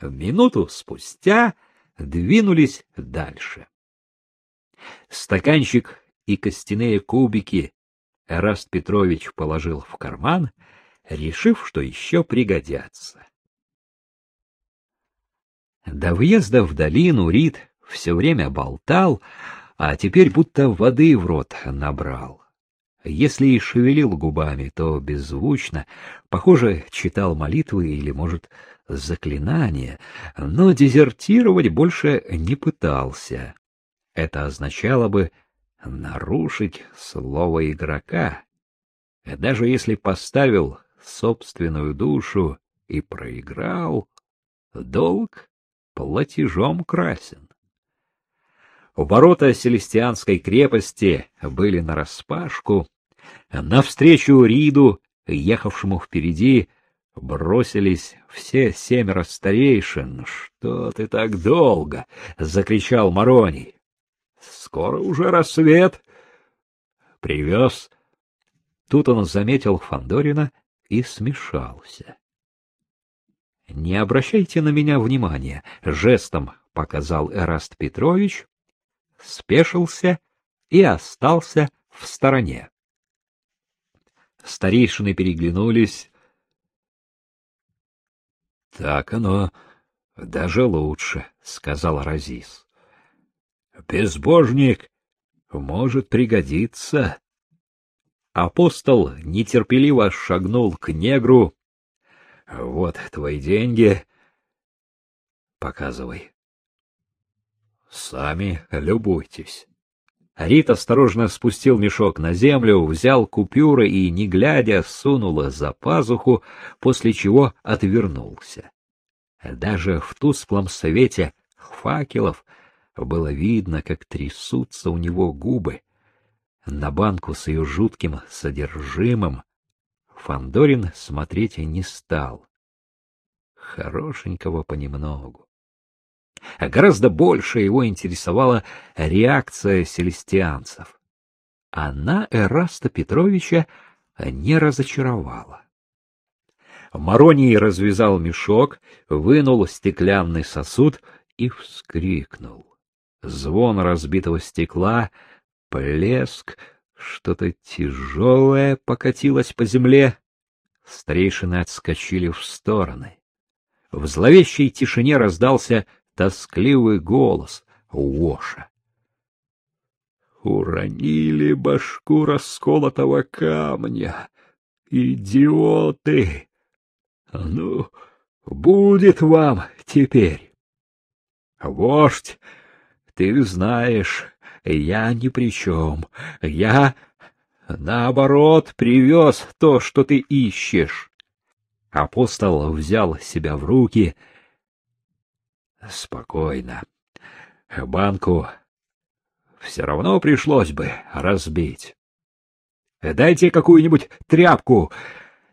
Минуту спустя двинулись дальше. Стаканчик и костяные кубики Эраст Петрович положил в карман, решив, что еще пригодятся. До въезда в долину Рид все время болтал, а теперь будто воды в рот набрал. Если и шевелил губами, то беззвучно, похоже, читал молитвы или, может, заклинания, но дезертировать больше не пытался. Это означало бы нарушить слово игрока. Даже если поставил собственную душу и проиграл, долг платежом красен. Ворота Селестианской крепости были нараспашку. Навстречу Риду, ехавшему впереди, бросились все семеро старейшин. — Что ты так долго? — закричал Мароний. — Скоро уже рассвет. Привез. Тут он заметил Фандорина и смешался. — Не обращайте на меня внимания, — жестом показал Эраст Петрович, спешился и остался в стороне. Старейшины переглянулись. — Так оно даже лучше, — сказал Разис. — Безбожник может пригодиться. Апостол нетерпеливо шагнул к негру. — Вот твои деньги. Показывай. Сами любуйтесь. Рит осторожно спустил мешок на землю, взял купюры и, не глядя, сунула за пазуху, после чего отвернулся. Даже в тусклом свете факелов было видно, как трясутся у него губы. На банку с ее жутким содержимым Фандорин смотреть не стал. Хорошенького понемногу. Гораздо больше его интересовала реакция селестианцев. Она Эраста Петровича не разочаровала. Мароний развязал мешок, вынул стеклянный сосуд и вскрикнул. Звон разбитого стекла, плеск, что-то тяжелое покатилось по земле. Старейшины отскочили в стороны. В зловещей тишине раздался тоскливый голос Уоша. Уронили башку расколотого камня. Идиоты! Ну, будет вам теперь. Вождь, ты знаешь, я ни при чем. Я, наоборот, привез то, что ты ищешь. Апостол взял себя в руки Спокойно. Банку все равно пришлось бы разбить. Дайте какую-нибудь тряпку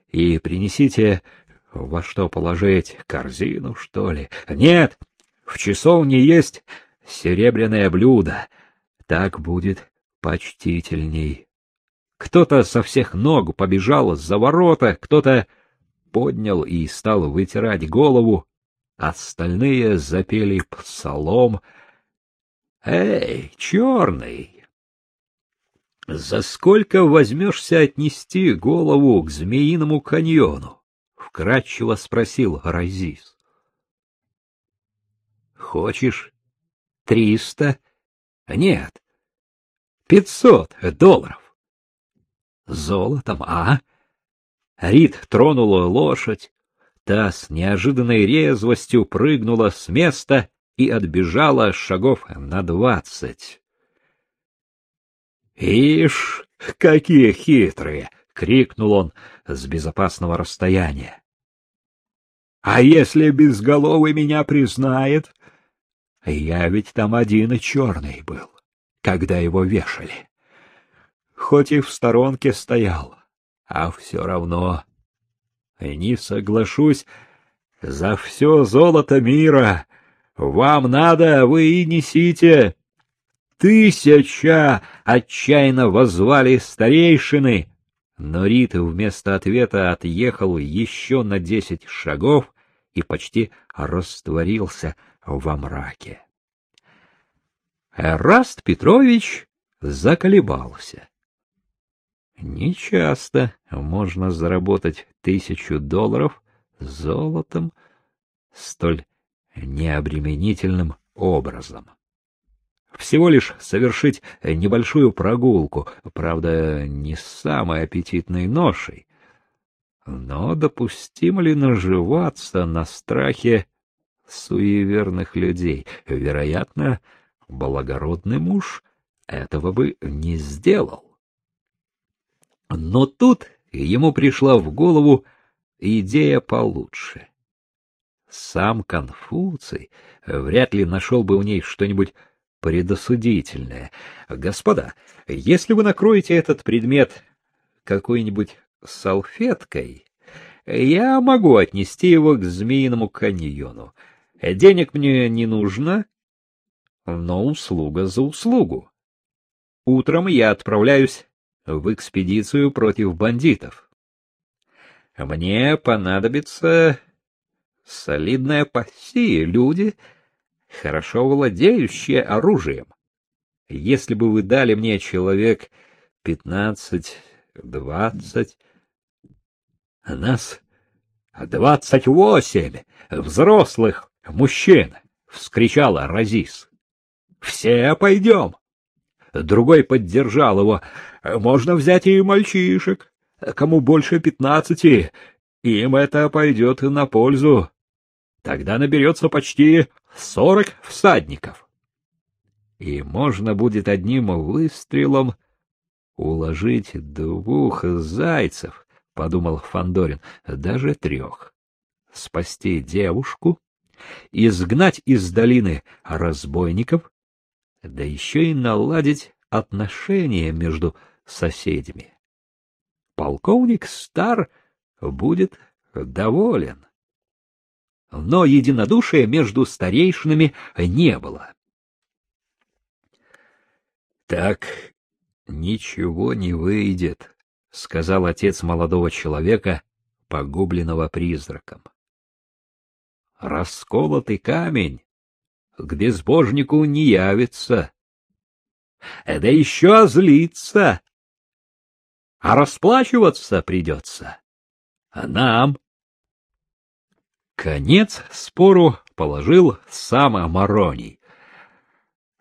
и принесите во что положить, корзину, что ли. Нет, в часовне есть серебряное блюдо. Так будет почтительней. Кто-то со всех ног побежал за ворота, кто-то поднял и стал вытирать голову. Остальные запели псалом. «Эй, черный! За сколько возьмешься отнести голову к Змеиному каньону?» — вкратчиво спросил Разис. «Хочешь триста? Нет, пятьсот долларов. Золотом, а?» Рид тронула лошадь, Та с неожиданной резвостью прыгнула с места и отбежала шагов на двадцать. «Ишь, какие хитрые!» — крикнул он с безопасного расстояния. «А если безголовый меня признает? Я ведь там один и черный был, когда его вешали. Хоть и в сторонке стоял, а все равно не соглашусь за все золото мира. Вам надо, вы и несите. Тысяча! Отчаянно возвали старейшины. Но Рит вместо ответа отъехал еще на десять шагов и почти растворился во мраке. Эраст Петрович заколебался. Нечасто можно заработать тысячу долларов золотом столь необременительным образом. Всего лишь совершить небольшую прогулку, правда, не с самой аппетитной ношей. Но допустимо ли наживаться на страхе суеверных людей? Вероятно, благородный муж этого бы не сделал. Но тут ему пришла в голову идея получше. Сам Конфуций вряд ли нашел бы в ней что-нибудь предосудительное. Господа, если вы накроете этот предмет какой-нибудь салфеткой, я могу отнести его к Змеиному каньону. Денег мне не нужно, но услуга за услугу. Утром я отправляюсь в экспедицию против бандитов. Мне понадобится солидная пассия, люди, хорошо владеющие оружием. Если бы вы дали мне человек пятнадцать, двадцать, нас двадцать восемь взрослых мужчин, — вскричала Разис. — Все пойдем. Другой поддержал его. Можно взять и мальчишек. Кому больше пятнадцати, им это пойдет на пользу. Тогда наберется почти сорок всадников. И можно будет одним выстрелом уложить двух зайцев, — подумал Фандорин, даже трех. Спасти девушку, изгнать из долины разбойников да еще и наладить отношения между соседями. Полковник Стар будет доволен. Но единодушия между старейшинами не было. — Так ничего не выйдет, — сказал отец молодого человека, погубленного призраком. — Расколотый камень к безбожнику не явится. Да еще злиться. А расплачиваться придется. А нам. Конец спору положил сам Амароний.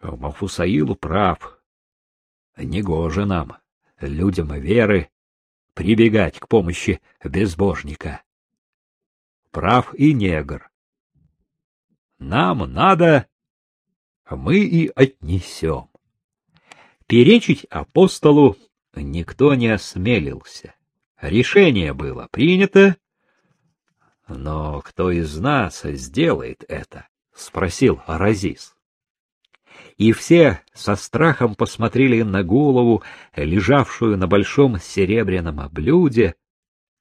Мафусаил прав. Негоже нам, людям веры, прибегать к помощи безбожника. Прав и негр. Нам надо, мы и отнесем. Перечить апостолу никто не осмелился. Решение было принято, но кто из нас сделает это? — спросил Аразис. И все со страхом посмотрели на голову, лежавшую на большом серебряном блюде,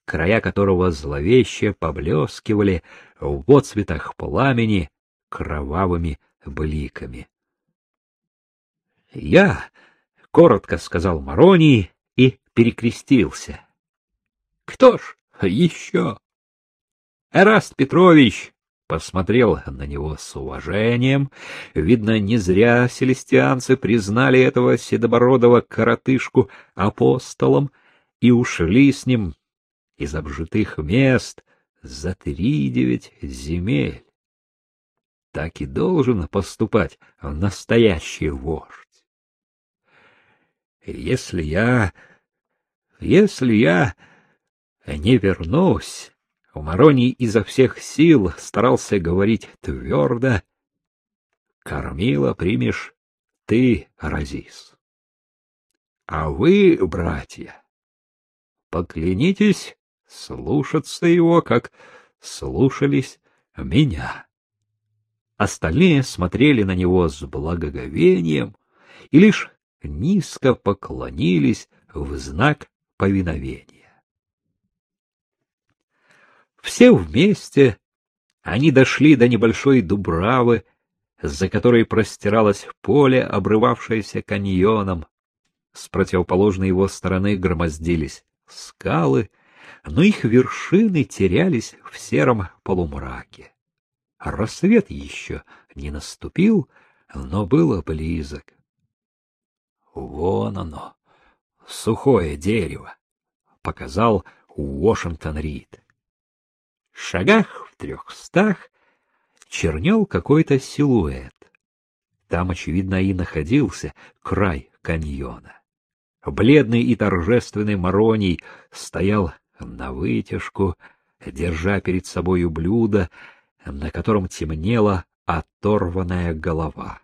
края которого зловеще поблескивали в отцветах пламени, кровавыми бликами. — Я, — коротко сказал Мароний и перекрестился. — Кто ж еще? Эраст Петрович посмотрел на него с уважением. Видно, не зря селестианцы признали этого седобородого коротышку апостолом и ушли с ним из обжитых мест за три девять земель. Так и должен поступать настоящий вождь. Если я... если я не вернусь... Мароний изо всех сил старался говорить твердо. Кормила примешь ты, Разис. А вы, братья, поклянитесь слушаться его, как слушались меня. Остальные смотрели на него с благоговением и лишь низко поклонились в знак повиновения. Все вместе они дошли до небольшой дубравы, за которой простиралось поле, обрывавшееся каньоном. С противоположной его стороны громоздились скалы, но их вершины терялись в сером полумраке. Рассвет еще не наступил, но было близок. Вон оно, сухое дерево, показал Уошингтон Рид. В шагах в трехстах чернел какой-то силуэт. Там, очевидно, и находился край каньона. Бледный и торжественный Мороний стоял на вытяжку, держа перед собою блюдо, на котором темнела оторванная голова.